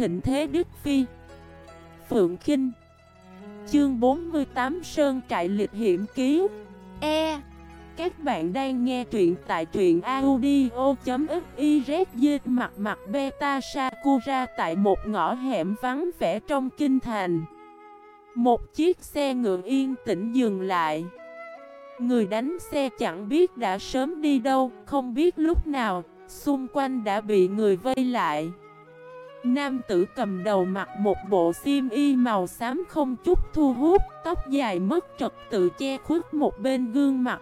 thịnh thế Đức Phi. Phượng Kinh. Chương 48 Sơn Trại Lịch Hiểm Ký. E. Các bạn đang nghe truyện tại truyện audio.xyz Mặt mặt beta Sakura tại một ngõ hẻm vắng vẻ trong kinh thành. Một chiếc xe ngựa yên tĩnh dừng lại. Người đánh xe chẳng biết đã sớm đi đâu, không biết lúc nào, xung quanh đã bị người vây lại. Nam tử cầm đầu mặc một bộ xiêm y màu xám không chút thu hút, tóc dài mất trật tự che khuất một bên gương mặt.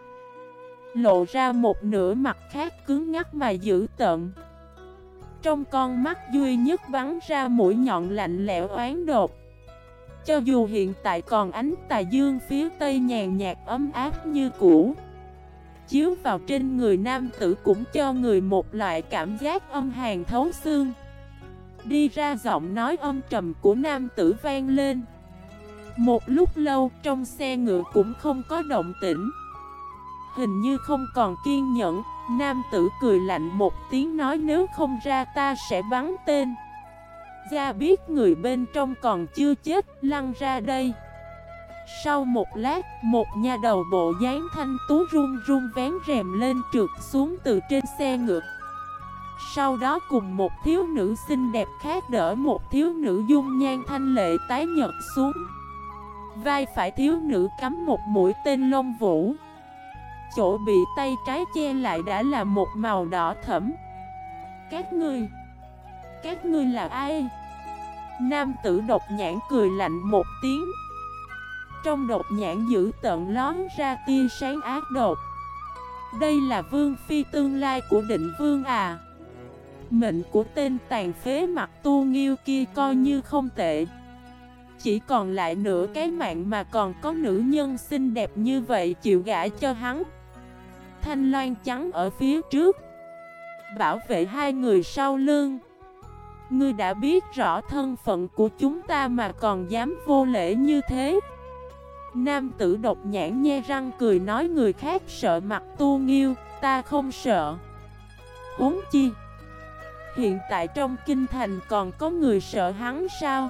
Lộ ra một nửa mặt khác cứng ngắc mà dữ tợn. Trong con mắt duy nhất bắn ra mũi nhọn lạnh lẽo oán đột. Cho dù hiện tại còn ánh tà dương phía tây nhàn nhạt ấm áp như cũ Chiếu vào trên người nam tử cũng cho người một loại cảm giác âm hàn thấu xương Đi ra giọng nói âm trầm của nam tử vang lên. Một lúc lâu trong xe ngựa cũng không có động tĩnh. Hình như không còn kiên nhẫn Nam tử cười lạnh một tiếng nói nếu không ra ta sẽ bắn tên. Gia biết người bên trong còn chưa chết, lăn ra đây. Sau một lát, một nhà đầu bộ dáng thanh tú run run vén rèm lên trượt xuống từ trên xe ngựa. Sau đó cùng một thiếu nữ xinh đẹp khác đỡ một thiếu nữ dung nhan thanh lệ tái nhật xuống. Vai phải thiếu nữ cắm một mũi tên lông vũ. Chỗ bị tay trái che lại đã là một màu đỏ thẫm. Các ngươi Các ngươi là ai? Nam tử độc nhãn cười lạnh một tiếng. Trong độc nhãn giữ tận lón ra tia sáng ác độc. Đây là vương phi tương lai của định vương à? Mệnh của tên tàn phế mặt tu nghiêu kia coi như không tệ. Chỉ còn lại nửa cái mạng mà còn có nữ nhân xinh đẹp như vậy chịu gã cho hắn. Thanh loan trắng ở phía trước, Bảo vệ hai người sau lưng. Ngươi đã biết rõ thân phận của chúng ta mà còn dám vô lễ như thế. Nam tử độc nhãn nhe răng cười nói người khác sợ mặt tu nghiêu, Ta không sợ. Uống chi Hiện tại trong kinh thành còn có người sợ hắn sao?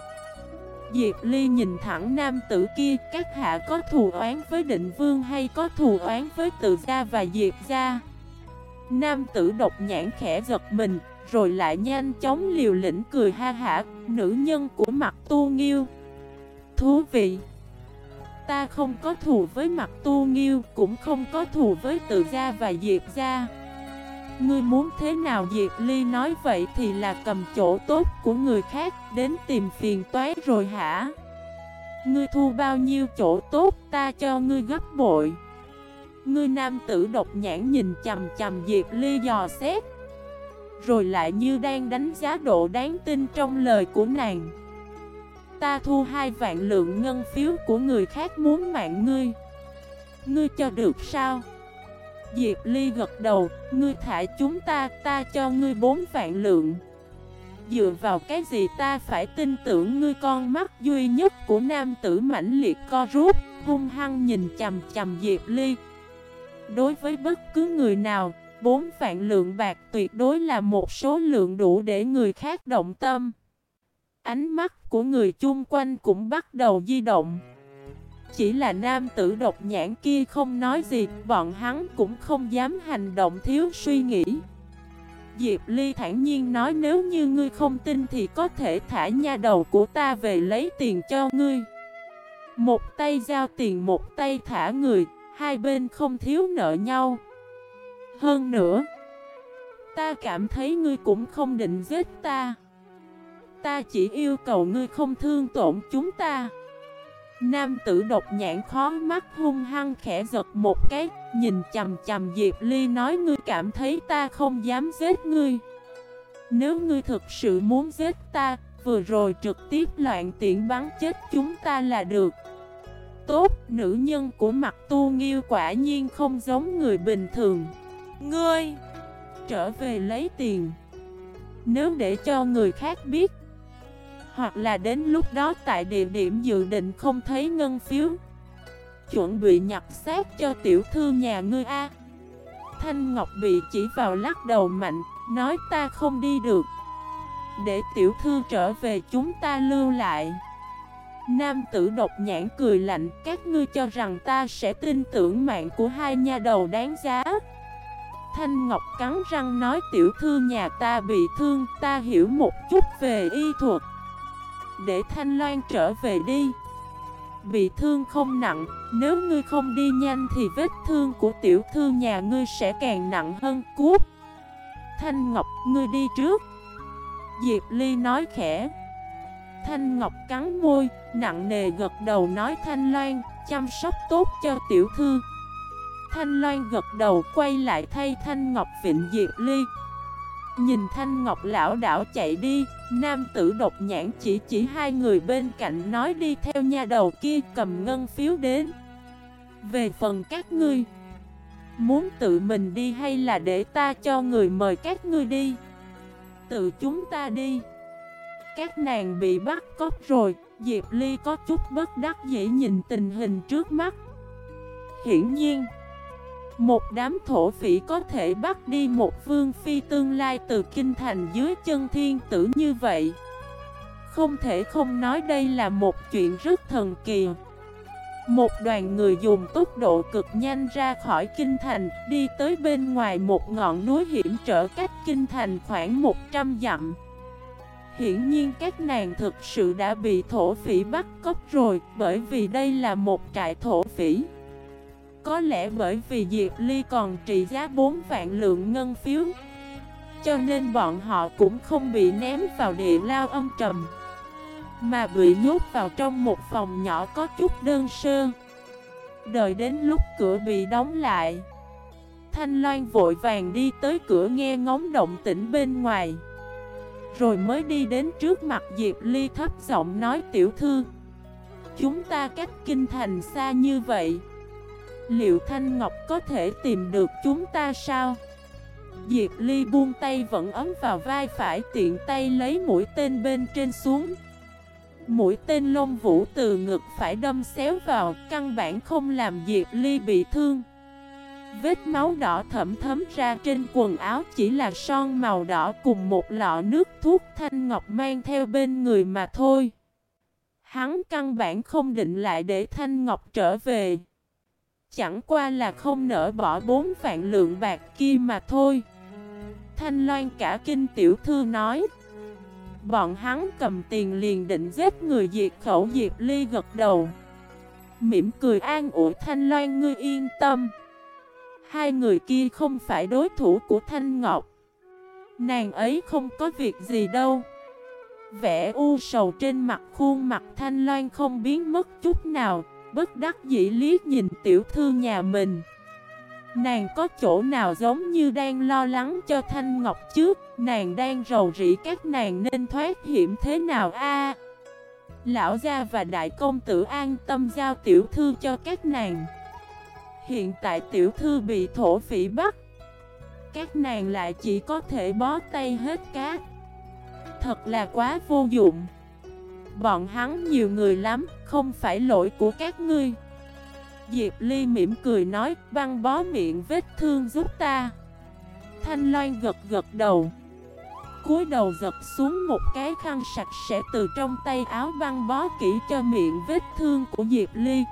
Diệp Ly nhìn thẳng nam tử kia, Các hạ có thù oán với định vương hay có thù oán với tự gia và Diệp gia? Nam tử độc nhãn khẽ giật mình, rồi lại nhanh chóng liều lĩnh cười ha hả, Nữ nhân của mặt tu nghiêu, Thú vị. Ta không có thù với mặt tu nghiêu, Cũng không có thù với tự gia và diệp gia. Ngươi muốn thế nào? Diệp Ly nói vậy thì là cầm chỗ tốt của người khác Đến tìm phiền toái rồi hả? Ngươi thu bao nhiêu chỗ tốt ta cho ngươi gấp bội. Ngươi nam tử độc nhãn nhìn chầm chầm Diệp Ly dò xét, rồi lại như đang đánh giá độ đáng tin trong lời của nàng. Ta thu hai vạn lượng ngân phiếu của người khác muốn mạng ngươi. Ngươi cho được sao? Diệp Ly gật đầu Ngươi thả chúng ta, ta cho ngươi bốn vạn lượng Dựa vào cái gì ta phải tin tưởng ngươi con mắt duy nhất của nam tử mãnh liệt co rút Hung hăng nhìn chầm chầm Diệp Ly Đối với bất cứ người nào Bốn vạn lượng bạc tuyệt đối là một số lượng đủ để người khác động tâm. Ánh mắt của người chung quanh cũng bắt đầu di động. Chỉ là nam tử độc nhãn kia không nói gì, bọn hắn cũng không dám hành động thiếu suy nghĩ. Diệp Ly thản nhiên nói nếu như ngươi không tin thì có thể thả nha đầu của ta về lấy tiền cho ngươi. Một tay giao tiền một tay thả người, hai bên không thiếu nợ nhau. Hơn nữa Ta cảm thấy ngươi cũng không định giết ta Ta chỉ yêu cầu ngươi không thương tổn chúng ta Nam tử độc nhãn khó mắt hung hăng khẽ giật một cái Nhìn chầm chầm Diệp Ly nói ngươi cảm thấy ta không dám giết ngươi. Nếu ngươi thực sự muốn giết ta Vừa rồi trực tiếp loạn tiện bắn chết chúng ta là được. Tốt, nữ nhân của mặt tu nghiêu quả nhiên không giống người bình thường. Ngươi Trở về lấy tiền. Nếu để cho người khác biết hoặc là đến lúc đó tại địa điểm dự định không thấy ngân phiếu. Chuẩn bị nhặt xác cho tiểu thư nhà ngươi A. Thanh Ngọc bị chỉ vào lắc đầu mạnh, Nói ta không đi được. Để tiểu thư trở về chúng ta lưu lại. Nam tử độc nhãn cười lạnh, Các ngươi cho rằng ta sẽ tin tưởng mạng của hai nha đầu đáng giá. Thanh Ngọc cắn răng nói tiểu thư nhà ta bị thương, Ta hiểu một chút về y thuật. Để Thanh Loan trở về đi. Bị thương không nặng Nếu ngươi không đi nhanh thì vết thương của tiểu thư nhà ngươi sẽ càng nặng hơn. Cút! Thanh Ngọc ngươi đi trước. Diệp Ly nói khẽ. Thanh Ngọc cắn môi, nặng nề gật đầu nói Thanh Loan, chăm sóc tốt cho tiểu thư. Thanh Loan gật đầu quay lại thay Thanh Ngọc Vịnh Diệp Ly. Nhìn Thanh Ngọc lão đảo chạy đi, nam tử độc nhãn chỉ chỉ hai người bên cạnh nói đi theo nha đầu kia cầm ngân phiếu đến. Về phần các ngươi, muốn tự mình đi hay là để ta cho người mời các ngươi đi? Tự chúng ta đi các nàng bị bắt cóc rồi Diệp Ly có chút bất đắc dĩ nhìn tình hình trước mắt Hiển nhiên một đám thổ phỉ có thể bắt đi một vương phi tương lai từ kinh thành dưới chân thiên tử như vậy. Không thể không nói đây là một chuyện rất thần kỳ. Một đoàn người dùng tốc độ cực nhanh ra khỏi kinh thành, Đi tới bên ngoài một ngọn núi hiểm trở cách kinh thành khoảng 100 dặm. Hiển nhiên các nàng thực sự đã bị thổ phỉ bắt cóc rồi, Bởi vì đây là một trại thổ phỉ. Có lẽ bởi vì Diệp Ly còn trị giá 4 vạn lượng ngân phiếu, Cho nên bọn họ cũng không bị ném vào địa lao âm trầm, Mà bị nhốt vào trong một phòng nhỏ có chút đơn sơ. Đợi đến lúc cửa bị đóng lại, Thanh Loan vội vàng đi tới cửa nghe ngóng động tĩnh bên ngoài, rồi mới đi đến trước mặt Diệp Ly thấp giọng nói, tiểu thư, Chúng ta cách kinh thành xa như vậy Liệu Thanh Ngọc có thể tìm được chúng ta sao? Diệp Ly buông tay vẫn ấm vào vai phải, tiện tay lấy mũi tên bên trên xuống Mũi tên lông vũ từ ngực phải đâm xéo vào, Căn bản không làm Diệp Ly bị thương Vết máu đỏ thẩm thấm ra trên quần áo chỉ là son màu đỏ cùng một lọ nước thuốc thanh ngọc mang theo bên người mà thôi. Hắn căn bản không định lại để thanh ngọc trở về. Chẳng qua là không nỡ bỏ bốn vạn lượng bạc kia mà thôi. Thanh Loan cả kinh tiểu thư nói. Bọn hắn cầm tiền liền định giết người diệt khẩu diệt ly gật đầu. Mỉm cười an ủi Thanh Loan, ngươi yên tâm. Hai người kia không phải đối thủ của Thanh Ngọc Nàng ấy không có việc gì đâu Vẻ u sầu trên mặt khuôn mặt Thanh Loan không biến mất chút nào Bất đắc dĩ liếc nhìn tiểu thư nhà mình. Nàng có chỗ nào giống như đang lo lắng cho Thanh Ngọc trước Nàng đang rầu rĩ các nàng nên thoát hiểm thế nào a? Lão gia và đại công tử an tâm giao tiểu thư cho các nàng. Hiện tại tiểu thư bị thổ phỉ bắt. Các nàng lại chỉ có thể bó tay hết cát. Thật là quá vô dụng. Bọn hắn nhiều người lắm, Không phải lỗi của các ngươi. Diệp Ly mỉm cười nói, Băng bó miệng vết thương giúp ta. Thanh Loan gật gật đầu. Cúi đầu giật xuống một cái khăn sạch sẽ từ trong tay áo băng bó kỹ cho miệng vết thương của Diệp Ly.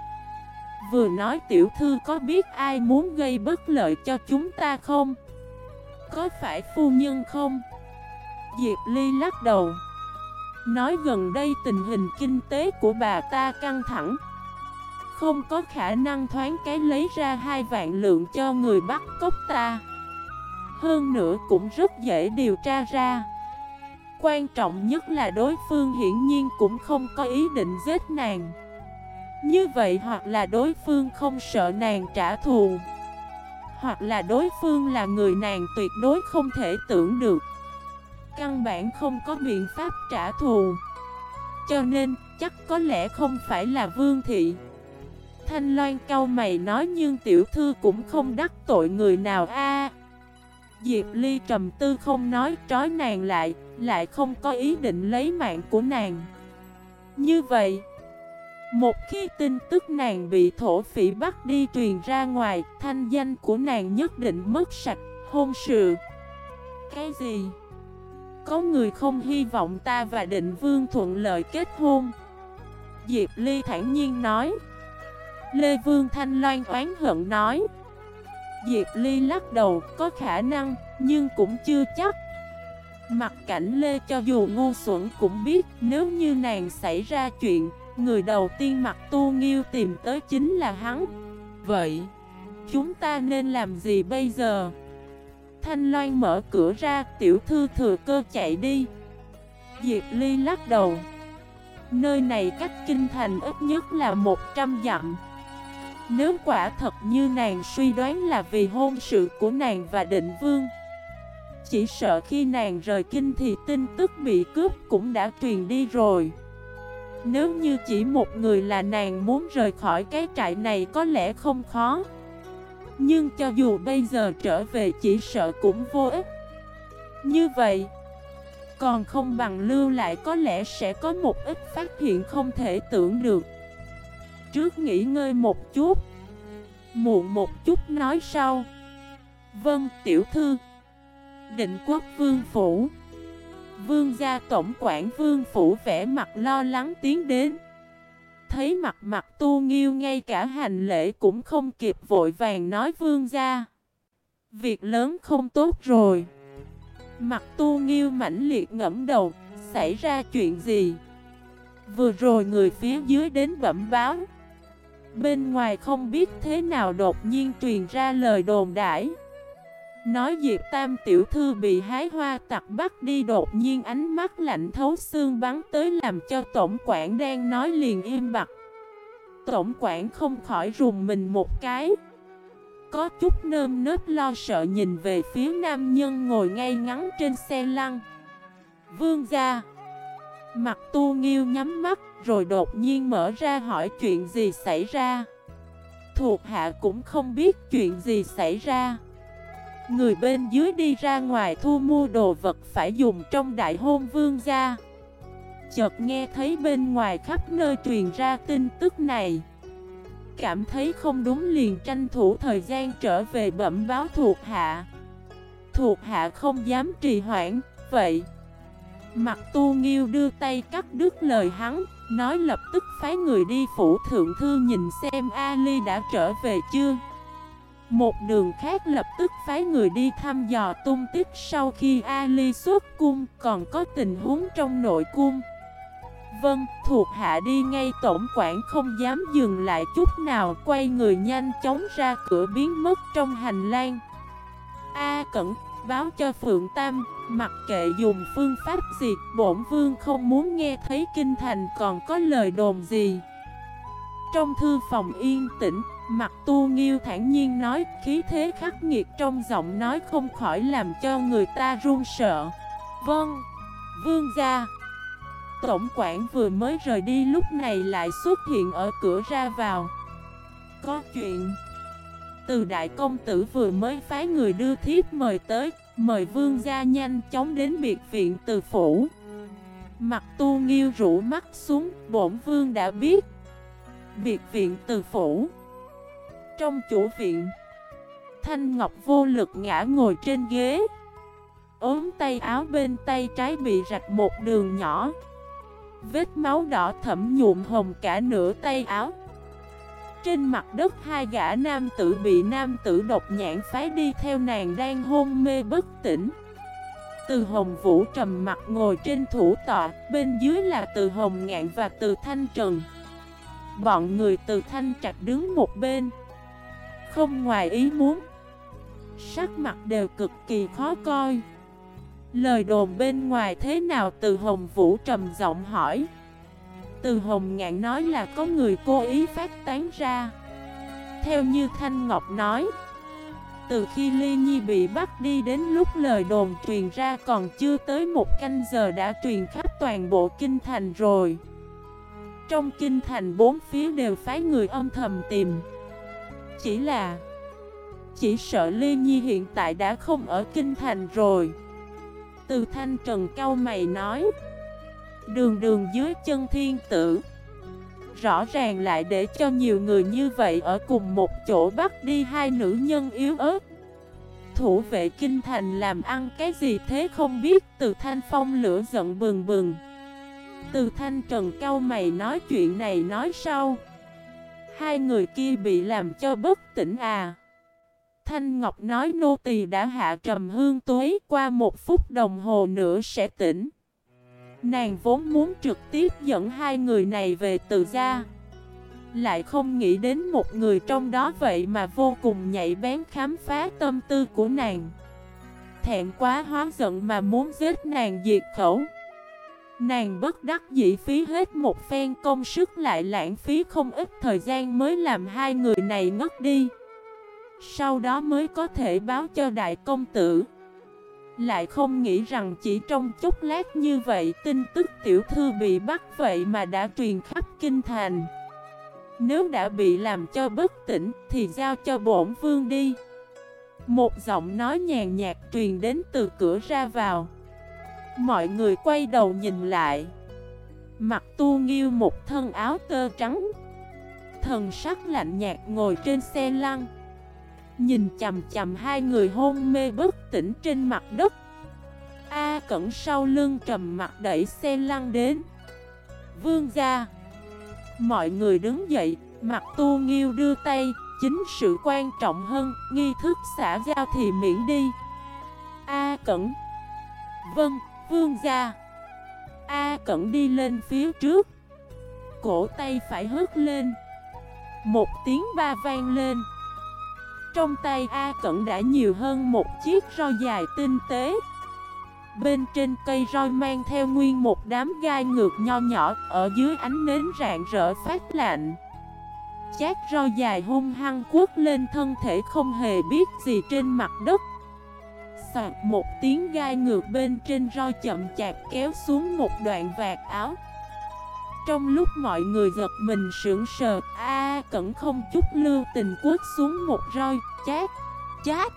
Vừa nói, tiểu thư có biết ai muốn gây bất lợi cho chúng ta không? Có phải phu nhân không? Diệp Ly lắc đầu. Nói gần đây tình hình kinh tế của bà ta căng thẳng. Không có khả năng thoáng cái lấy ra hai vạn lượng cho người bắt cóc ta. Hơn nữa cũng rất dễ điều tra ra. Quan trọng nhất là đối phương hiển nhiên cũng không có ý định giết nàng. Như vậy hoặc là đối phương không sợ nàng trả thù, Hoặc là đối phương là người nàng tuyệt đối không thể tưởng được. Căn bản không có biện pháp trả thù Cho nên chắc có lẽ không phải là vương thị Thanh Loan cau mày nói nhưng tiểu thư cũng không đắc tội người nào a. Diệp Ly trầm tư không nói trói nàng lại Lại không có ý định lấy mạng của nàng Như vậy một khi tin tức nàng bị thổ phỉ bắt đi truyền ra ngoài, thanh danh của nàng nhất định mất sạch, hôn sự. Cái gì? Có người không hy vọng ta và định vương thuận lợi kết hôn? Diệp Ly thản nhiên nói. Lê Vương Thanh Loan oán hận nói. Diệp Ly lắc đầu có khả năng nhưng cũng chưa chắc. Mặt cảnh Lê cho dù ngu xuẩn cũng biết nếu như nàng xảy ra chuyện Người đầu tiên mặt tu nghiêu tìm tới chính là hắn. Vậy, chúng ta nên làm gì bây giờ? Thanh Loan mở cửa ra, tiểu thư thừa cơ chạy đi. Diệp Ly lắc đầu. Nơi này cách kinh thành ít nhất là 100 dặm. Nếu quả thật như nàng suy đoán là vì hôn sự của nàng và định vương Chỉ sợ khi nàng rời kinh thì tin tức bị cướp cũng đã truyền đi rồi. Nếu như chỉ một người là nàng muốn rời khỏi cái trại này có lẽ không khó. Nhưng cho dù bây giờ trở về chỉ sợ cũng vô ích. Như vậy, còn không bằng lưu lại có lẽ sẽ có một ít phát hiện không thể tưởng được. Trước nghỉ ngơi một chút, Muộn một chút nói sau. Vâng tiểu thư. Định quốc vương phủ. Vương gia tổng quản vương phủ vẻ mặt lo lắng tiến đến. Thấy mặt mặt tu nghiêu ngay cả hành lễ cũng không kịp vội vàng nói vương ra Việc lớn không tốt rồi. Mặt tu nghiêu mãnh liệt ngẫm đầu, Xảy ra chuyện gì? Vừa rồi người phía dưới đến bẩm báo. Bên ngoài không biết thế nào đột nhiên truyền ra lời đồn đãi. Nói Diệp Tam tiểu thư bị hái hoa tặc bắt đi, đột nhiên ánh mắt lạnh thấu xương bắn tới làm cho tổng quản đang nói liền im bặt. Tổng quản không khỏi rùng mình một cái. Có chút nơm nớp lo sợ nhìn về phía nam nhân ngồi ngay ngắn trên xe lăn. Vương gia. Mặt tu nghiêu nhắm mắt, rồi đột nhiên mở ra hỏi chuyện gì xảy ra. Thuộc hạ cũng không biết chuyện gì xảy ra. Người bên dưới đi ra ngoài thu mua đồ vật phải dùng trong đại hôn vương gia. Chợt nghe thấy bên ngoài khắp nơi truyền ra tin tức này. Cảm thấy không đúng liền tranh thủ thời gian trở về bẩm báo thuộc hạ. Thuộc hạ không dám trì hoãn, vậy. Mặt tu nghiêu đưa tay cắt đứt lời hắn Nói lập tức phái người đi phủ thượng thư nhìn xem Ali đã trở về chưa? Một đường khác lập tức phái người đi thăm dò tung tích sau khi Ali xuất cung Còn có tình huống trong nội cung. Vâng, thuộc hạ đi ngay tổng quản không dám dừng lại chút nào Quay người nhanh chóng ra cửa biến mất trong hành lang. A cẩn, báo cho Phượng Tam Mặc kệ dùng phương pháp gì Bổn vương không muốn nghe thấy kinh thành còn có lời đồn gì. Trong thư phòng yên tĩnh Mặt tu nghiêu thản nhiên nói Khí thế khắc nghiệt trong giọng nói không khỏi làm cho người ta run sợ. Vâng, vương gia. Tổng quản vừa mới rời đi lúc này lại xuất hiện ở cửa ra vào. Có chuyện. Từ đại công tử vừa mới phái người đưa thiếp mời tới Mời vương gia nhanh chóng đến biệt viện từ phủ. Mặt tu nghiêu rũ mắt xuống Bổn vương đã biết. Biệt viện từ phủ. Trong chủ viện. Thanh Ngọc vô lực ngã ngồi trên ghế. Ốm tay áo bên tay trái bị rạch một đường nhỏ. Vết máu đỏ thẫm nhuộm hồng cả nửa tay áo. Trên mặt đất hai gã nam tử bị nam tử độc nhãn phái đi theo nàng đang hôn mê bất tỉnh. Từ hồng vũ trầm mặt ngồi trên thủ tọa, Bên dưới là từ hồng ngạn và từ thanh trần. Bọn người từ thanh trạch đứng một bên. Không ngoài ý muốn. Sắc mặt đều cực kỳ khó coi. Lời đồn bên ngoài thế nào từ Hồng Vũ trầm giọng hỏi. Từ Hồng Ngạn nói là có người cố ý phát tán ra. Theo như Thanh Ngọc nói, Từ khi Ly Nhi bị bắt đi đến lúc lời đồn truyền ra còn chưa tới một canh giờ đã truyền khắp toàn bộ kinh thành rồi. Trong kinh thành bốn phía đều phái người âm thầm tìm. Chỉ là, Chỉ sợ Ly Nhi hiện tại đã không ở kinh thành rồi. Từ thanh trần cao mày nói, Đường đường dưới chân thiên tử. Rõ ràng lại để cho nhiều người như vậy ở cùng một chỗ bắt đi hai nữ nhân yếu ớt. Thủ vệ kinh thành làm ăn cái gì thế không biết, Từ thanh phong lửa giận bừng bừng. Từ thanh trần cao mày nói chuyện này nói sau. Hai người kia bị làm cho bất tỉnh à. Thanh Ngọc nói nô tỳ đã hạ trầm hương tuế qua một phút đồng hồ nữa sẽ tỉnh. Nàng vốn muốn trực tiếp dẫn hai người này về từ gia. Lại không nghĩ đến một người trong đó vậy mà vô cùng nhạy bén khám phá tâm tư của nàng. Thẹn quá hóa giận mà muốn giết nàng diệt khẩu. Nàng bất đắc dĩ phí hết một phen công sức lại lãng phí không ít thời gian mới làm hai người này ngất đi. Sau đó mới có thể báo cho đại công tử. Lại không nghĩ rằng chỉ trong chút lát như vậy tin tức tiểu thư bị bắt vậy mà đã truyền khắp kinh thành. Nếu đã bị làm cho bất tỉnh thì giao cho bổn vương đi. Một giọng nói nhàn nhạt truyền đến từ cửa ra vào. Mọi người quay đầu nhìn lại. Mặt tu nghiêu một thân áo tơ trắng. Thần sắc lạnh nhạt ngồi trên xe lăn. Nhìn chầm chầm hai người hôn mê bất tỉnh trên mặt đất. A cẩn sau lưng trầm mặt đẩy xe lăn đến. Vương gia. Mọi người đứng dậy Mặt tu nghiêu đưa tay Chính sự quan trọng hơn Nghi thức xã giao thì miễn đi. A cẩn. Vâng, vương gia. A cẩn đi lên phía trước. Cổ tay phải hớt lên. Một tiếng ba vang lên. Trong tay A Cẩn đã nhiều hơn một chiếc roi dài tinh tế. Bên trên cây roi mang theo nguyên một đám gai ngược nho nhỏ, Ở dưới ánh nến rạng rỡ phát lạnh. Chát roi dài hung hăng quất lên thân thể không hề biết gì trên mặt đất. Soạt một tiếng gai ngược bên trên roi chậm chạp kéo xuống một đoạn vạt áo. Trong lúc mọi người giật mình sưởng sờ A cẩn không chút lưu tình quất xuống một roi. Chát, chát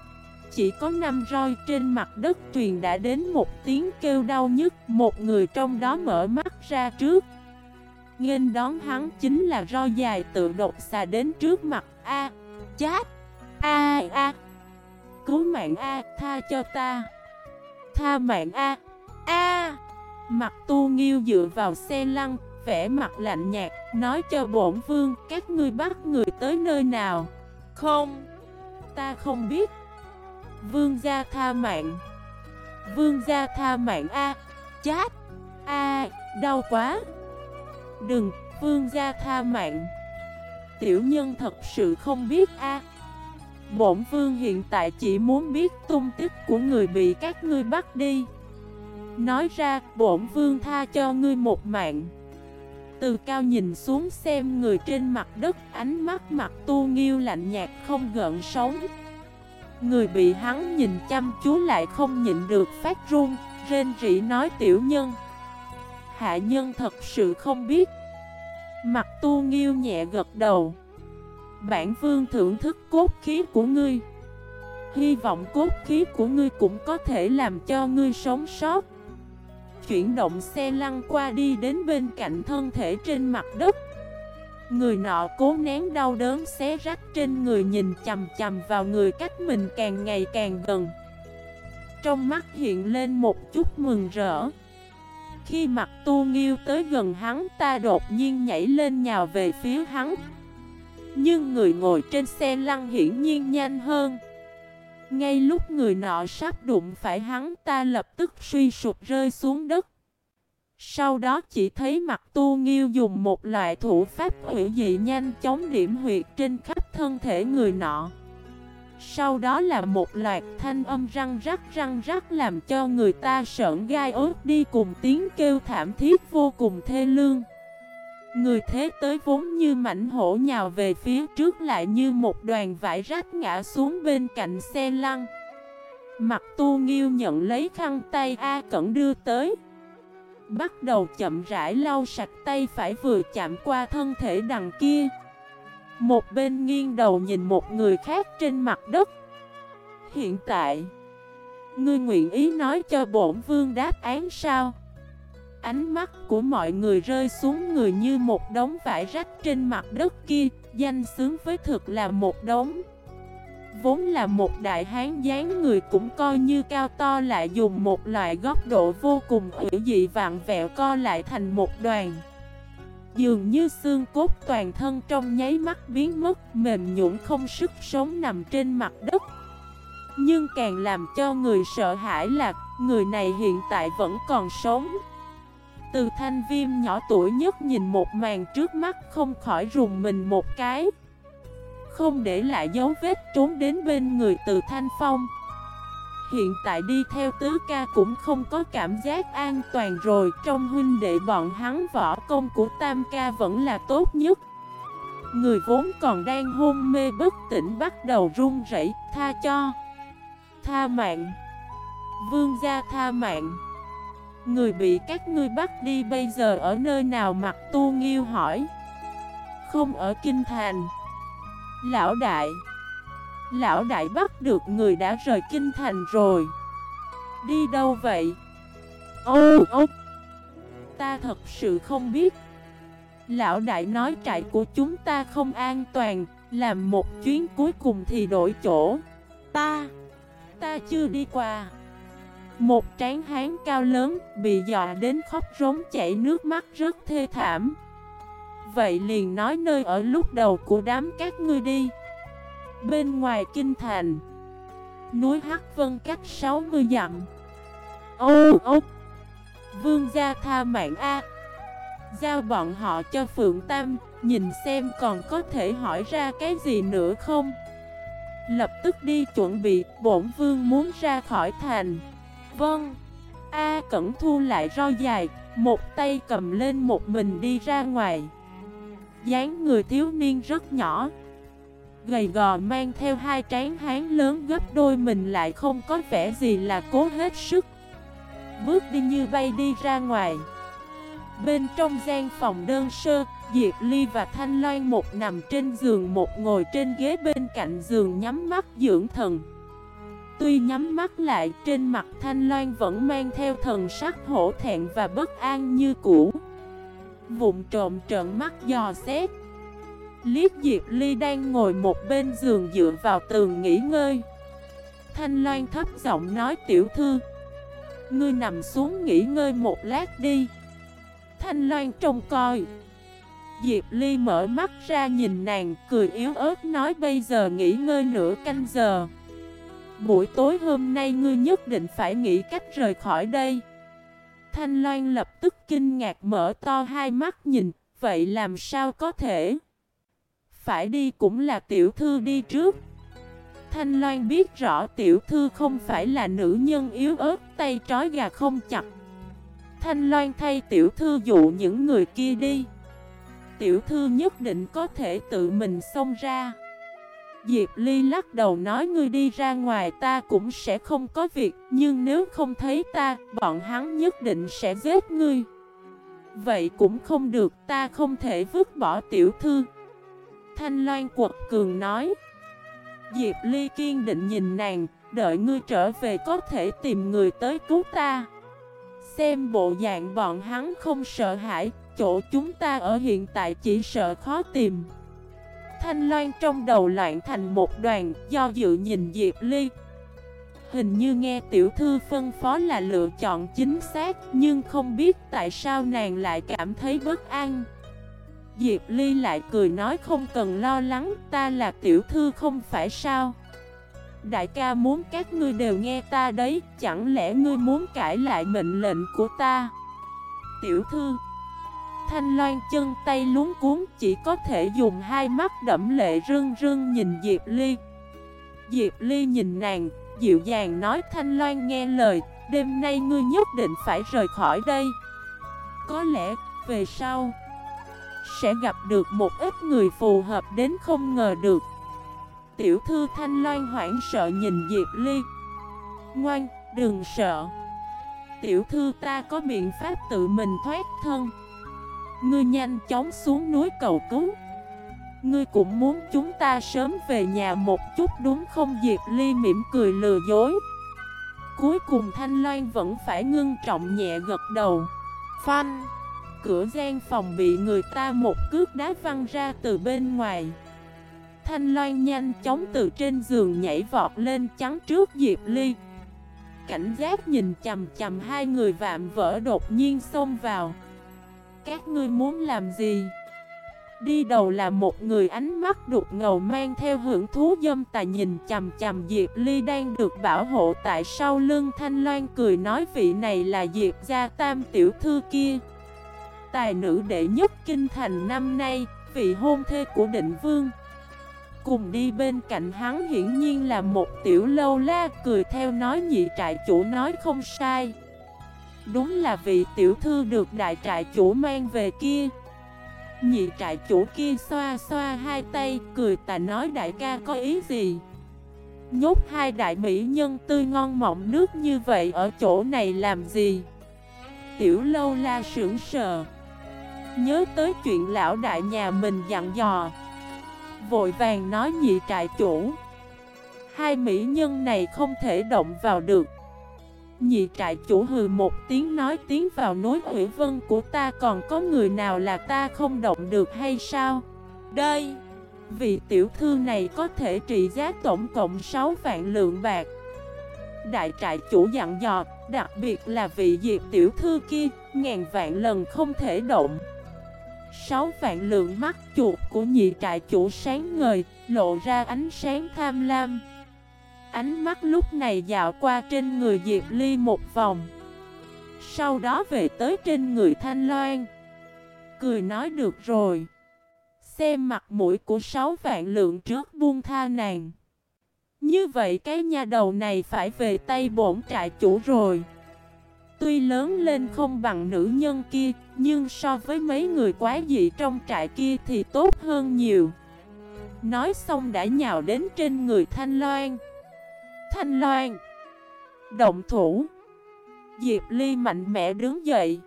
Chỉ có năm roi trên mặt đất truyền đã đến một tiếng kêu đau nhức. Một người trong đó mở mắt ra trước. Nghênh đón hắn chính là roi dài tự đột xà đến trước mặt A. Chát A A. Cứu mạng A Tha cho ta Tha mạng A A Mặt tu nghiêu dựa vào xe lăn vẻ mặt lạnh nhạt, nói cho bổn vương các ngươi bắt người tới nơi nào. Không, ta không biết. Vương gia tha mạng. Vương gia tha mạng A, chát, A, đau quá. Đừng, vương gia tha mạng. Tiểu nhân thật sự không biết A. Bổn vương hiện tại chỉ muốn biết tung tích của người bị các ngươi bắt đi. Nói ra, bổn vương tha cho ngươi một mạng. Từ cao nhìn xuống xem người trên mặt đất Ánh mắt mặt tu nghiêu lạnh nhạt không gợn sóng Người bị hắn nhìn chăm chú lại không nhịn được phát run Rên rỉ nói tiểu nhân Hạ nhân thật sự không biết Mặt tu nghiêu nhẹ gật đầu Bản vương thưởng thức cốt khí của ngươi. Hy vọng cốt khí của ngươi cũng có thể làm cho ngươi sống sót. Chuyển động xe lăn qua đi đến bên cạnh thân thể trên mặt đất. Người nọ cố nén đau đớn xé rách trên người nhìn chầm chầm vào người cách mình càng ngày càng gần. Trong mắt hiện lên một chút mừng rỡ. Khi mặt tu nghiêu tới gần hắn, ta đột nhiên nhảy lên nhào về phía hắn. Nhưng người ngồi trên xe lăn hiển nhiên nhanh hơn ngay lúc người nọ sắp đụng phải hắn, ta lập tức suy sụp rơi xuống đất. Sau đó chỉ thấy mặt tu nghiêu dùng một loại thủ pháp hủy dị nhanh chóng điểm huyệt trên khắp thân thể người nọ. Sau đó là một loạt thanh âm răng rắc răng rắc làm cho người ta sợn gai ớt đi cùng tiếng kêu thảm thiết vô cùng thê lương. Người thế tới vốn như mảnh hổ nhào về phía trước lại như một đoàn vải rách ngã xuống bên cạnh xe lăn. Mặt tu nghiêu nhận lấy khăn tay A Cẩn đưa tới. Bắt đầu chậm rãi lau sạch tay phải vừa chạm qua thân thể đằng kia. Một bên nghiêng đầu nhìn một người khác trên mặt đất. Hiện tại, ngươi nguyện ý nói cho bổn vương đáp án sao? Ánh mắt của mọi người rơi xuống người như một đống vải rách trên mặt đất kia, Danh xứng với thực là một đống. Vốn là một đại hán dáng người cũng coi như cao to lại dùng một loại góc độ vô cùng ủy dị vạn vẹo co lại thành một đoàn. Dường như xương cốt toàn thân trong nháy mắt biến mất, mềm nhũn không sức sống nằm trên mặt đất. Nhưng càng làm cho người sợ hãi là người này hiện tại vẫn còn sống. Từ thanh viêm nhỏ tuổi nhất nhìn một màn trước mắt không khỏi rùng mình một cái. Không để lại dấu vết trốn đến bên người từ thanh phong. Hiện tại đi theo tứ ca cũng không có cảm giác an toàn rồi, Trong huynh đệ bọn hắn võ công của tam ca vẫn là tốt nhất. Người vốn còn đang hôn mê bất tỉnh bắt đầu run rẩy, tha cho. Tha mạng. Vương gia tha mạng. Người bị các ngươi bắt đi bây giờ ở nơi nào mặt tu nghiêu hỏi. Không ở Kinh Thành. Lão đại. Lão đại bắt được người đã rời kinh thành rồi. Đi đâu vậy? Ô ô. Ta thật sự không biết. Lão đại nói trại của chúng ta không an toàn, Làm một chuyến cuối cùng thì đổi chỗ. Ta Ta chưa đi qua. Một tráng hán cao lớn Bị dọa đến khóc rống chảy nước mắt rất thê thảm. Vậy liền nói nơi ở lúc đầu của đám các ngươi đi. Bên ngoài kinh thành, Núi Hắc Vân cách 60 dặm. Ô ô, Vương gia tha mạng A. Giao bọn họ cho Phượng Tam, Nhìn xem còn có thể hỏi ra cái gì nữa không? Lập tức đi chuẩn bị, Bổn vương muốn ra khỏi thành. Vâng. A Cẩn thu lại roi dài, Một tay cầm lên một mình đi ra ngoài. Dáng người thiếu niên rất nhỏ. Gầy gò mang theo hai trán hán lớn gấp đôi mình lại không có vẻ gì là cố hết sức. Bước đi như bay đi ra ngoài. Bên trong gian phòng đơn sơ, Diệp Ly và Thanh Loan một nằm trên giường, Một ngồi trên ghế bên cạnh giường nhắm mắt dưỡng thần. Tuy nhắm mắt lại, trên mặt Thanh Loan vẫn mang theo thần sắc hổ thẹn và bất an như cũ. Vụn trộm trợn mắt dò xét. Liết Diệp Ly đang ngồi một bên giường dựa vào tường nghỉ ngơi. Thanh Loan thấp giọng nói, tiểu thư, Ngươi nằm xuống nghỉ ngơi một lát đi. Thanh Loan trông coi. Diệp Ly mở mắt ra nhìn nàng, cười yếu ớt nói, bây giờ nghỉ ngơi nửa canh giờ. Buổi tối hôm nay ngươi nhất định phải nghĩ cách rời khỏi đây. Thanh Loan lập tức kinh ngạc mở to hai mắt nhìn, Vậy làm sao có thể? Phải đi cũng là tiểu thư đi trước. Thanh Loan biết rõ tiểu thư không phải là nữ nhân yếu ớt, tay trói gà không chặt. Thanh Loan thay tiểu thư dụ những người kia đi. Tiểu thư nhất định có thể tự mình xông ra. Diệp Ly lắc đầu nói ngươi đi ra ngoài ta cũng sẽ không có việc Nhưng nếu không thấy ta, bọn hắn nhất định sẽ giết ngươi. Vậy cũng không được, ta không thể vứt bỏ tiểu thư. Thanh Loan quật cường nói. Diệp Ly kiên định nhìn nàng Đợi ngươi trở về có thể tìm người tới cứu ta. Xem bộ dạng bọn hắn không sợ hãi Chỗ chúng ta ở hiện tại chỉ sợ khó tìm. Thanh Loan trong đầu loạn thành một đoàn, Do dự nhìn Diệp Ly. Hình như nghe tiểu thư phân phó là lựa chọn chính xác, Nhưng không biết tại sao nàng lại cảm thấy bất an. Diệp Ly lại cười nói không cần lo lắng, Ta là tiểu thư không phải sao? Đại ca muốn các ngươi đều nghe ta đấy, Chẳng lẽ ngươi muốn cãi lại mệnh lệnh của ta? Tiểu thư Thanh Loan chân tay luống cuốn Chỉ có thể dùng hai mắt đẫm lệ rưng rưng nhìn Diệp Ly. Diệp Ly nhìn nàng Dịu dàng nói Thanh Loan nghe lời Đêm nay ngươi nhất định phải rời khỏi đây. Có lẽ về sau sẽ gặp được một ít người phù hợp đến không ngờ được. Tiểu thư Thanh Loan hoảng sợ nhìn Diệp Ly. Ngoan, đừng sợ. Tiểu thư ta có biện pháp tự mình thoát thân. Ngươi nhanh chóng xuống núi cầu cứu. Ngươi cũng muốn chúng ta sớm về nhà một chút đúng không? Diệp Ly mỉm cười lừa dối. Cuối cùng Thanh Loan vẫn phải ngưng trọng nhẹ gật đầu. Phanh, Cửa gian phòng bị người ta một cước đá văng ra từ bên ngoài. Thanh Loan nhanh chóng từ trên giường nhảy vọt lên chắn trước Diệp Ly. Cảnh giác nhìn chầm chầm hai người vạm vỡ đột nhiên xông vào. Các ngươi muốn làm gì? Đi đầu là một người ánh mắt đục ngầu mang theo hưởng thú dâm tà nhìn chầm chầm Diệp Ly đang được bảo hộ tại sau lưng Thanh Loan cười nói vị này là Diệp gia tam tiểu thư kia. Tài nữ đệ nhất kinh thành năm nay, vị hôn thê của định vương. Cùng đi bên cạnh hắn hiển nhiên là một tiểu lâu la cười theo nói nhị trại chủ nói không sai. Đúng là vị tiểu thư được đại trại chủ mang về kia. Nhị trại chủ kia xoa xoa hai tay, cười ta nói, đại ca có ý gì? Nhốt hai đại mỹ nhân tươi ngon mọng nước như vậy ở chỗ này làm gì? Tiểu lâu la sưởng sờ. Nhớ tới chuyện lão đại nhà mình dặn dò. Vội vàng nói, nhị trại chủ, Hai mỹ nhân này không thể động vào được. Nhị trại chủ hừ một tiếng nói tiếng vào nối hủy vân của ta còn có người nào là ta không động được hay sao? Đây, vị tiểu thư này có thể trị giá tổng cộng 6 vạn lượng bạc. Đại trại chủ dặn dò, đặc biệt là vị diệp tiểu thư kia, ngàn vạn lần không thể động. 6 vạn lượng mắt chuột của nhị trại chủ sáng ngời, lộ ra ánh sáng tham lam. Ánh mắt lúc này dạo qua trên người Diệp Ly một vòng. Sau đó về tới trên người Thanh Loan. Cười nói được rồi. Xem mặt mũi của sáu vạn lượng trước buông tha nàng. Như vậy cái nhà đầu này phải về tay bổn trại chủ rồi. Tuy lớn lên không bằng nữ nhân kia, Nhưng so với mấy người quá dị trong trại kia thì tốt hơn nhiều. Nói xong đã nhào đến trên người Thanh Loan. Thanh Loan. Động thủ. Diệp Ly mạnh mẽ đứng dậy.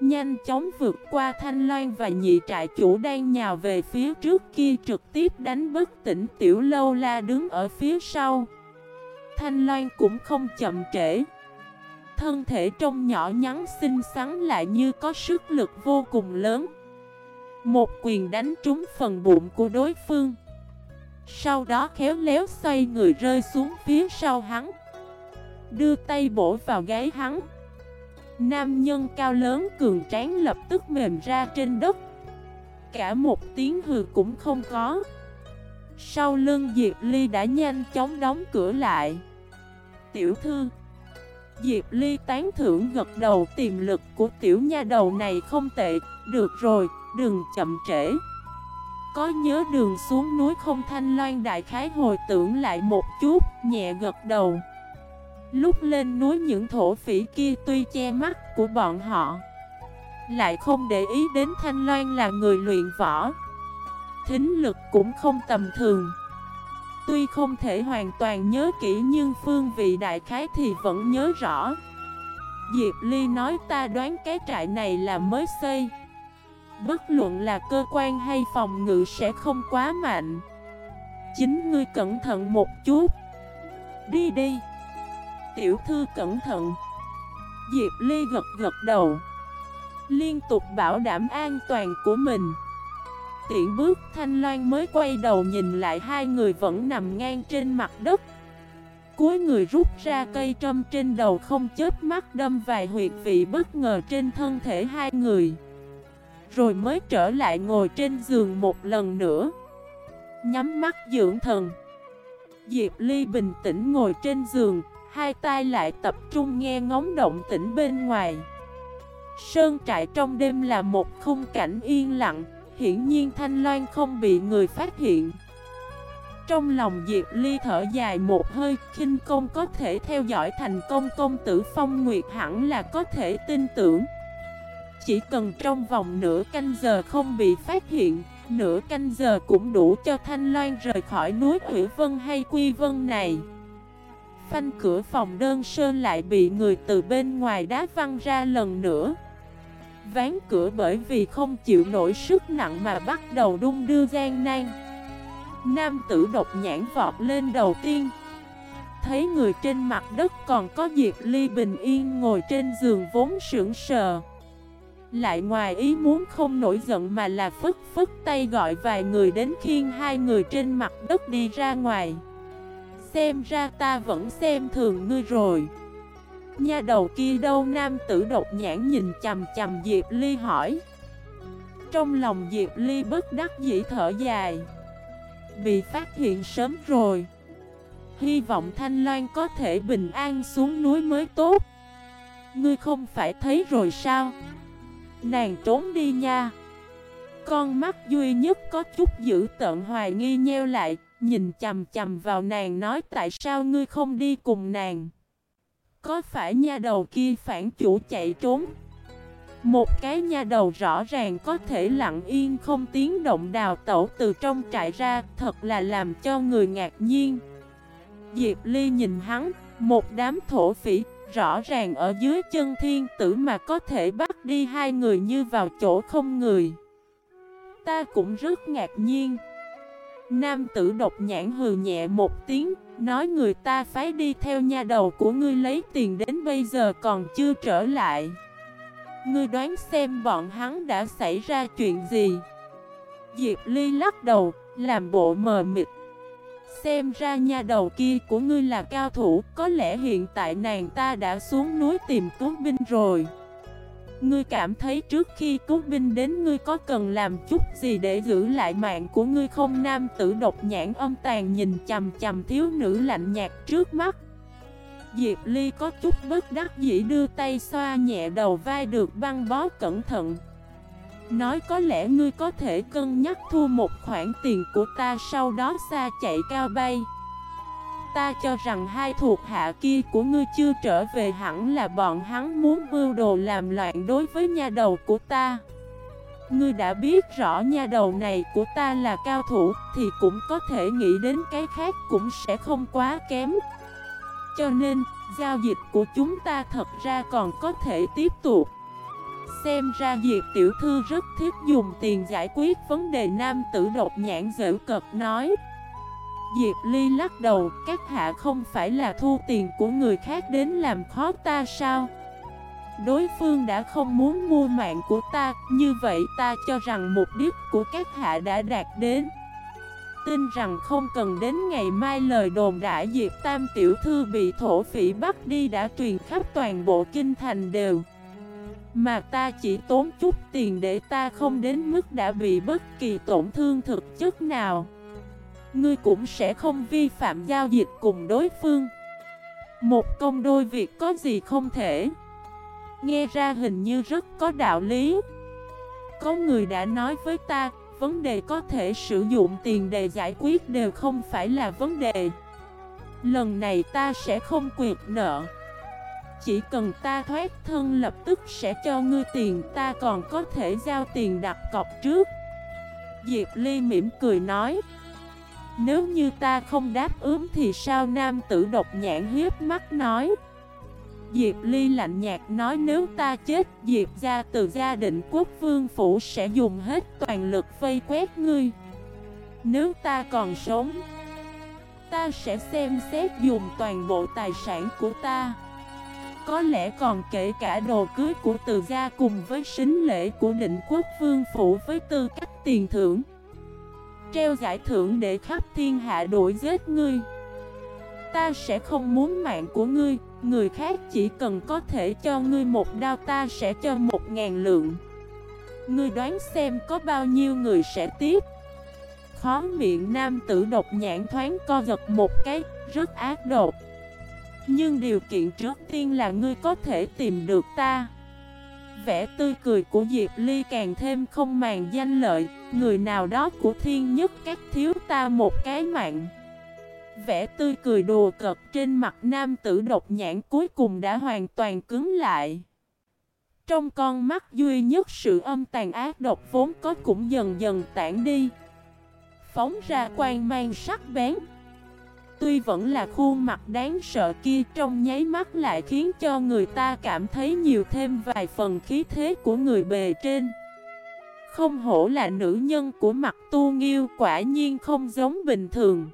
Nhanh chóng vượt qua Thanh Loan và nhị trại chủ đang nhào về phía trước kia trực tiếp đánh bất tỉnh Tiểu Lâu La đứng ở phía sau. Thanh Loan cũng không chậm trễ. Thân thể trông nhỏ nhắn xinh xắn lại như có sức lực vô cùng lớn. Một quyền đánh trúng phần bụng của đối phương sau đó khéo léo xoay người rơi xuống phía sau hắn. Đưa tay bổ vào gáy hắn. Nam nhân cao lớn cường tráng lập tức mềm ra trên đất. Cả một tiếng hừ cũng không có. Sau lưng Diệp Ly đã nhanh chóng đóng cửa lại. Tiểu thư Diệp Ly tán thưởng gật đầu tiềm lực của tiểu nha đầu này không tệ. Được rồi, đừng chậm trễ có nhớ đường xuống núi không thanh loan đại khái hồi tưởng lại một chút, nhẹ gật đầu. Lúc lên núi những thổ phỉ kia tuy che mắt của bọn họ Lại không để ý đến Thanh Loan là người luyện võ. Thính lực cũng không tầm thường. Tuy không thể hoàn toàn nhớ kỹ nhưng phương vị đại khái thì vẫn nhớ rõ. Diệp Ly nói ta đoán cái trại này là mới xây. Bất luận là cơ quan hay phòng ngự sẽ không quá mạnh. Chính ngươi cẩn thận một chút. Đi đi. Tiểu thư cẩn thận. Diệp Ly gật gật đầu. Liên tục bảo đảm an toàn của mình. Tiện bước Thanh Loan mới quay đầu nhìn lại hai người vẫn nằm ngang trên mặt đất. Cuối người rút ra cây trâm trên đầu không chớp mắt đâm vài huyệt vị bất ngờ trên thân thể hai người rồi mới trở lại ngồi trên giường một lần nữa. Nhắm mắt dưỡng thần. Diệp Ly bình tĩnh ngồi trên giường, Hai tay lại tập trung nghe ngóng động tĩnh bên ngoài. Sơn trại trong đêm là một khung cảnh yên lặng, Hiển nhiên Thanh Loan không bị người phát hiện. Trong lòng Diệp Ly thở dài một hơi kinh công có thể theo dõi thành công công tử Phong Nguyệt hẳn là có thể tin tưởng chỉ cần trong vòng nửa canh giờ không bị phát hiện, Nửa canh giờ cũng đủ cho Thanh Loan rời khỏi núi Hủy Vân hay Quy Vân này. Phanh cửa phòng đơn sơn lại bị người từ bên ngoài đá văng ra lần nữa. Ván cửa bởi vì không chịu nổi sức nặng mà bắt đầu đung đưa gian nan. Nam tử độc nhãn vọt lên đầu tiên. Thấy người trên mặt đất còn có Diệp Ly bình yên ngồi trên giường vốn sững sờ. Lại ngoài ý muốn không nổi giận mà là phức phức tay gọi vài người đến khiêng hai người trên mặt đất đi ra ngoài. Xem ra ta vẫn xem thường ngươi rồi. Nha đầu kia đâu, nam tử độc nhãn nhìn chầm chầm Diệp Ly hỏi. Trong lòng Diệp Ly bất đắc dĩ thở dài. Bị phát hiện sớm rồi. Hy vọng Thanh Loan có thể bình an xuống núi mới tốt. Ngươi không phải thấy rồi sao? Nàng trốn đi nha. Con mắt duy nhất có chút giữ tận hoài nghi nheo lại, Nhìn chầm chầm vào nàng nói, tại sao ngươi không đi cùng nàng? Có phải nha đầu kia phản chủ chạy trốn? Một cái nha đầu rõ ràng có thể lặng yên không tiếng động đào tẩu từ trong trại ra, Thật là làm cho người ngạc nhiên. Diệp Ly nhìn hắn, Một đám thổ phỉ Rõ ràng ở dưới chân thiên tử mà có thể bắt đi hai người như vào chỗ không người. Ta cũng rất ngạc nhiên. Nam tử độc nhãn hừ nhẹ một tiếng Nói người ta phái đi theo nha đầu của ngươi lấy tiền đến bây giờ còn chưa trở lại. Ngươi đoán xem bọn hắn đã xảy ra chuyện gì? Diệp Ly lắc đầu, làm bộ mờ mịt. Xem ra nha đầu kia của ngươi là cao thủ, Có lẽ hiện tại nàng ta đã xuống núi tìm cứu binh rồi. Ngươi cảm thấy trước khi cứu binh đến ngươi có cần làm chút gì để giữ lại mạng của ngươi không? Nam tử độc nhãn âm tàn nhìn chầm chầm thiếu nữ lạnh nhạt trước mắt. Diệp Ly có chút bất đắc dĩ đưa tay xoa nhẹ đầu vai được băng bó cẩn thận. Nói có lẽ ngươi có thể cân nhắc thu một khoản tiền của ta sau đó xa chạy cao bay. Ta cho rằng hai thuộc hạ kia của ngươi chưa trở về hẳn là bọn hắn muốn mưu đồ làm loạn đối với nha đầu của ta. Ngươi đã biết rõ nha đầu này của ta là cao thủ thì cũng có thể nghĩ đến cái khác cũng sẽ không quá kém. Cho nên, giao dịch của chúng ta thật ra còn có thể tiếp tục. Xem ra Diệp Tiểu Thư rất thích dùng tiền giải quyết vấn đề nam tử độc nhãn dễ cật nói Diệp Ly lắc đầu, các hạ không phải là thu tiền của người khác đến làm khó ta sao? Đối phương đã không muốn mua mạng của ta, như vậy ta cho rằng mục đích của các hạ đã đạt đến. Tin rằng không cần đến ngày mai lời đồn đã Diệp Tam Tiểu Thư bị thổ phỉ bắt đi đã truyền khắp toàn bộ kinh thành đều. Mà ta chỉ tốn chút tiền để ta không đến mức đã bị bất kỳ tổn thương thực chất nào. Ngươi cũng sẽ không vi phạm giao dịch cùng đối phương. Một công đôi việc có gì không thể? Nghe ra hình như rất có đạo lý. Có người đã nói với ta, Vấn đề có thể sử dụng tiền để giải quyết đều không phải là vấn đề. Lần này ta sẽ không quyệt nợ. Chỉ cần ta thoát thân lập tức sẽ cho ngươi tiền, Ta còn có thể giao tiền đặt cọc trước. Diệp Ly mỉm cười nói. Nếu như ta không đáp ứng thì sao? Nam tử độc nhãn hiếp mắt nói. Diệp Ly lạnh nhạt nói, nếu ta chết, Diệp gia từ gia định quốc vương phủ sẽ dùng hết toàn lực vây quét ngươi. Nếu ta còn sống, Ta sẽ xem xét dùng toàn bộ tài sản của ta. Có lẽ còn kể cả đồ cưới của từ gia cùng với sính lễ của định quốc vương phủ với tư cách tiền thưởng. Treo giải thưởng để khắp thiên hạ đuổi giết ngươi. Ta sẽ không muốn mạng của ngươi, Người khác chỉ cần có thể cho ngươi một đao ta sẽ cho một ngàn lượng. Ngươi đoán xem có bao nhiêu người sẽ tiếp Khó miệng nam tử độc nhãn thoáng co giật một cái, Rất ác độc. Nhưng điều kiện trước tiên là ngươi có thể tìm được ta. Vẻ tươi cười của Diệp Ly càng thêm không màng danh lợi, Người nào đó của thiên nhất các thiếu ta một cái mạng. Vẻ tươi cười đùa cợt trên mặt nam tử độc nhãn cuối cùng đã hoàn toàn cứng lại. Trong con mắt duy nhất sự âm tàn ác độc vốn có cũng dần dần tản đi. Phóng ra quang mang sắc bén Tuy vẫn là khuôn mặt đáng sợ kia, trong nháy mắt lại khiến cho người ta cảm thấy nhiều thêm vài phần khí thế của người bề trên. Không hổ là nữ nhân của mặt tu nghiêu, quả nhiên không giống bình thường.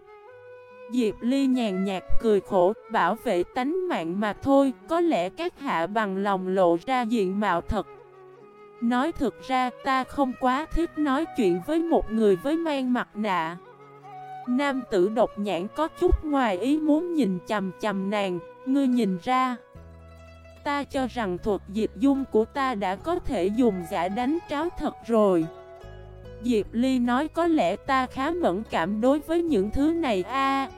Diệp Ly nhàn nhạt cười khổ, bảo vệ tánh mạng mà thôi, Có lẽ các hạ bằng lòng lộ ra diện mạo thật. Nói thực ra, ta không quá thích nói chuyện với một người với mang mặt nạ. Nam tử độc nhãn có chút ngoài ý muốn nhìn chầm chầm nàng, Ngươi nhìn ra. Ta cho rằng thuật diệt dung của ta đã có thể dùng giả đánh tráo thật rồi. Diệp Ly nói có lẽ ta khá mẫn cảm đối với những thứ này a.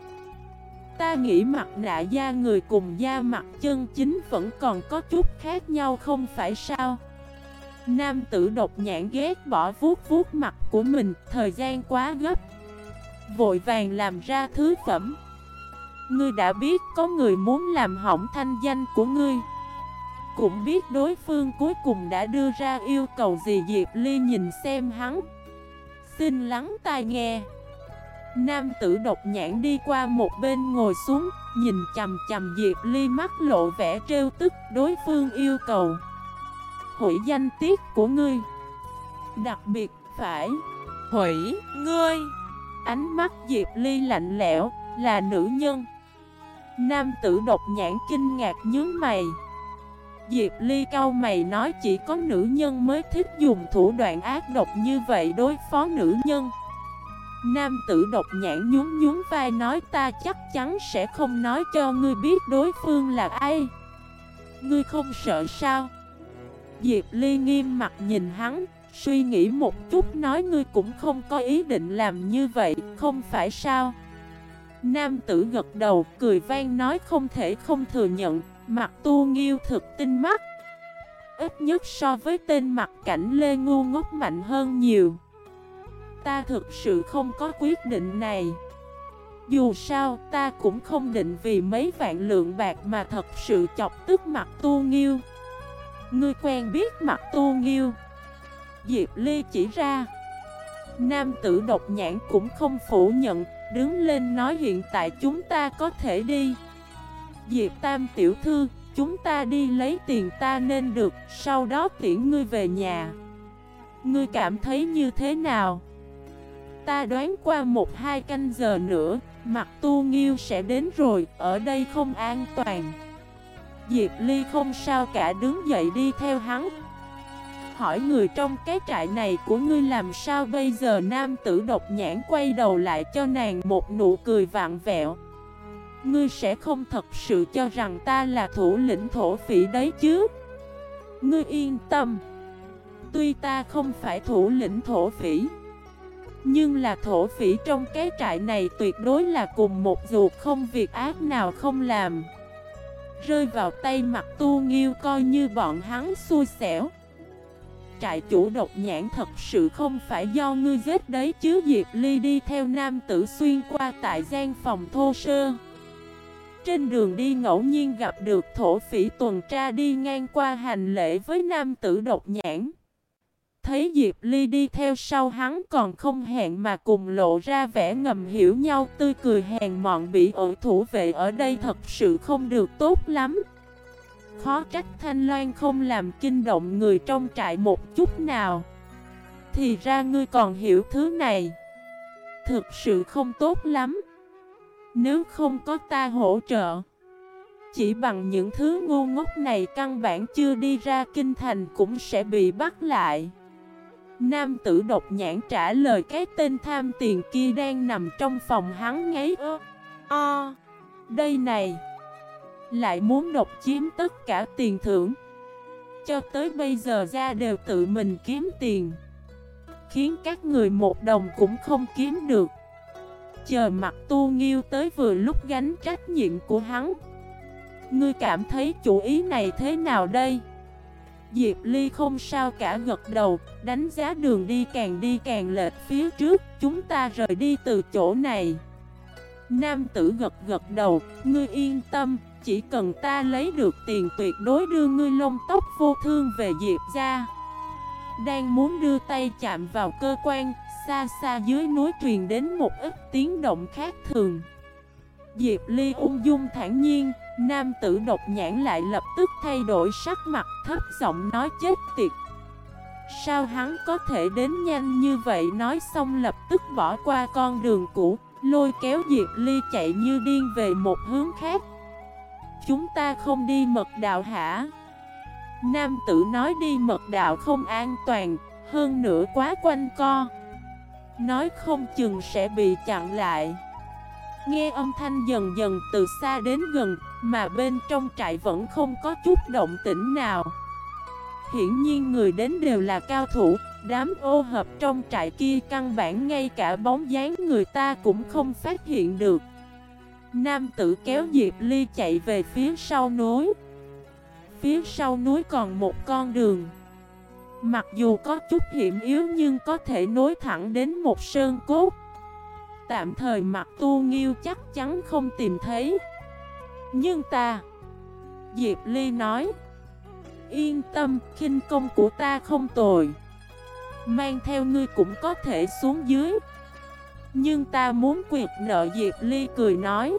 ta nghĩ mặt nạ da người cùng da mặt chân chính vẫn còn có chút khác nhau không phải sao? Nam tử độc nhãn ghét bỏ vuốt vuốt mặt của mình, Thời gian quá gấp. Vội vàng làm ra thứ phẩm. Ngươi đã biết có người muốn làm hỏng thanh danh của ngươi. Cũng biết đối phương cuối cùng đã đưa ra yêu cầu gì Diệp Ly nhìn xem hắn. Xin lắng tai nghe. Nam tử độc nhãn đi qua một bên ngồi xuống, Nhìn chầm chầm Diệp Ly mắt lộ vẻ trêu tức đối phương yêu cầu. Hủy danh tiết của ngươi. Đặc biệt phải. Hủy ngươi. Ánh mắt Diệp Ly lạnh lẽo, Là nữ nhân. Nam tử độc nhãn kinh ngạc nhướng mày. Diệp Ly cao mày nói chỉ có nữ nhân mới thích dùng thủ đoạn ác độc như vậy đối phó nữ nhân. Nam tử độc nhãn nhún nhún vai nói ta chắc chắn sẽ không nói cho ngươi biết đối phương là ai. Ngươi không sợ sao? Diệp Ly nghiêm mặt nhìn hắn. Suy nghĩ một chút nói ngươi cũng không có ý định làm như vậy, Không phải sao? Nam tử gật đầu, cười vang nói không thể không thừa nhận, Mặt tu nghiêu thực tinh mắt. Ít nhất so với tên mặt cảnh Lê Ngu ngốc mạnh hơn nhiều. Ta thực sự không có quyết định này. Dù sao, ta cũng không định vì mấy vạn lượng bạc mà thật sự chọc tức mặt tu nghiêu. Ngươi quen biết mặt tu nghiêu. Diệp Ly chỉ ra. Nam tử độc nhãn cũng không phủ nhận, Đứng lên nói hiện tại chúng ta có thể đi. Diệp Tam tiểu thư, Chúng ta đi lấy tiền ta nên được, Sau đó tiễn ngươi về nhà. Ngươi cảm thấy như thế nào? Ta đoán qua một hai canh giờ nữa, Mặt tu nghiêu sẽ đến rồi, Ở đây không an toàn. Diệp Ly không sao cả, đứng dậy đi theo hắn. Hỏi người trong cái trại này của ngươi làm sao bây giờ nam tử độc nhãn quay đầu lại cho nàng một nụ cười vạn vẹo. Ngươi sẽ không thật sự cho rằng ta là thủ lĩnh thổ phỉ đấy chứ? Ngươi yên tâm. Tuy ta không phải thủ lĩnh thổ phỉ, Nhưng là thổ phỉ trong cái trại này tuyệt đối là cùng một ruột không việc ác nào không làm. Rơi vào tay mặt tu nghiêu coi như bọn hắn xui xẻo. Trại chủ độc nhãn thật sự không phải do ngươi giết đấy chứ? Diệp Ly đi theo nam tử xuyên qua tại gian phòng thô sơ. Trên đường đi ngẫu nhiên gặp được thổ phỉ tuần tra đi ngang qua hành lễ với nam tử độc nhãn. Thấy Diệp Ly đi theo sau hắn còn không hẹn mà cùng lộ ra vẻ ngầm hiểu nhau, tươi cười hèn mọn bị ổ thủ vệ ở đây thật sự không được tốt lắm. Khó trách Thanh Loan không làm kinh động người trong trại một chút nào. Thì ra ngươi còn hiểu thứ này. Thực sự không tốt lắm. Nếu không có ta hỗ trợ. Chỉ bằng những thứ ngu ngốc này căn bản chưa đi ra kinh thành cũng sẽ bị bắt lại. Nam tử độc nhãn trả lời cái tên tham tiền kia đang nằm trong phòng hắn ngáy ơ, O Đây này lại muốn độc chiếm tất cả tiền thưởng Cho tới bây giờ ra đều tự mình kiếm tiền Khiến các người một đồng cũng không kiếm được Chờ mặt tu nghiêu tới vừa lúc gánh trách nhiệm của hắn Ngươi cảm thấy chủ ý này thế nào đây? Diệp Ly không sao cả gật đầu, đánh giá đường đi càng đi càng lệch phía trước, chúng ta rời đi từ chỗ này. Nam tử gật gật đầu, ngươi yên tâm, chỉ cần ta lấy được tiền tuyệt đối đưa ngươi lông tóc vô thương về Diệp ra. Đang muốn đưa tay chạm vào cơ quan, xa xa dưới núi truyền đến một ít tiếng động khác thường. Diệp Ly ung dung thản nhiên, Nam tử độc nhãn lại lập tức thay đổi sắc mặt thấp giọng nói chết tiệt Sao hắn có thể đến nhanh như vậy nói xong lập tức bỏ qua con đường cũ Lôi kéo Diệp Ly chạy như điên về một hướng khác Chúng ta không đi mật đạo hả Nam tử nói đi mật đạo không an toàn, hơn nữa quá quanh co. Nói không chừng sẽ bị chặn lại. Nghe âm thanh dần dần từ xa đến gần, mà bên trong trại vẫn không có chút động tĩnh nào. Hiển nhiên người đến đều là cao thủ, đám ô hợp trong trại kia căn bản ngay cả bóng dáng người ta cũng không phát hiện được. Nam tử kéo Diệp Ly chạy về phía sau núi. Phía sau núi còn một con đường. Mặc dù có chút hiểm yếu nhưng có thể nối thẳng đến một sơn cốt. Tạm thời mặt tu nghiêu chắc chắn không tìm thấy. Nhưng ta Diệp Ly nói Yên tâm, khinh công của ta không tồi Mang theo ngươi cũng có thể xuống dưới Nhưng ta muốn quyệt nợ Diệp Ly cười nói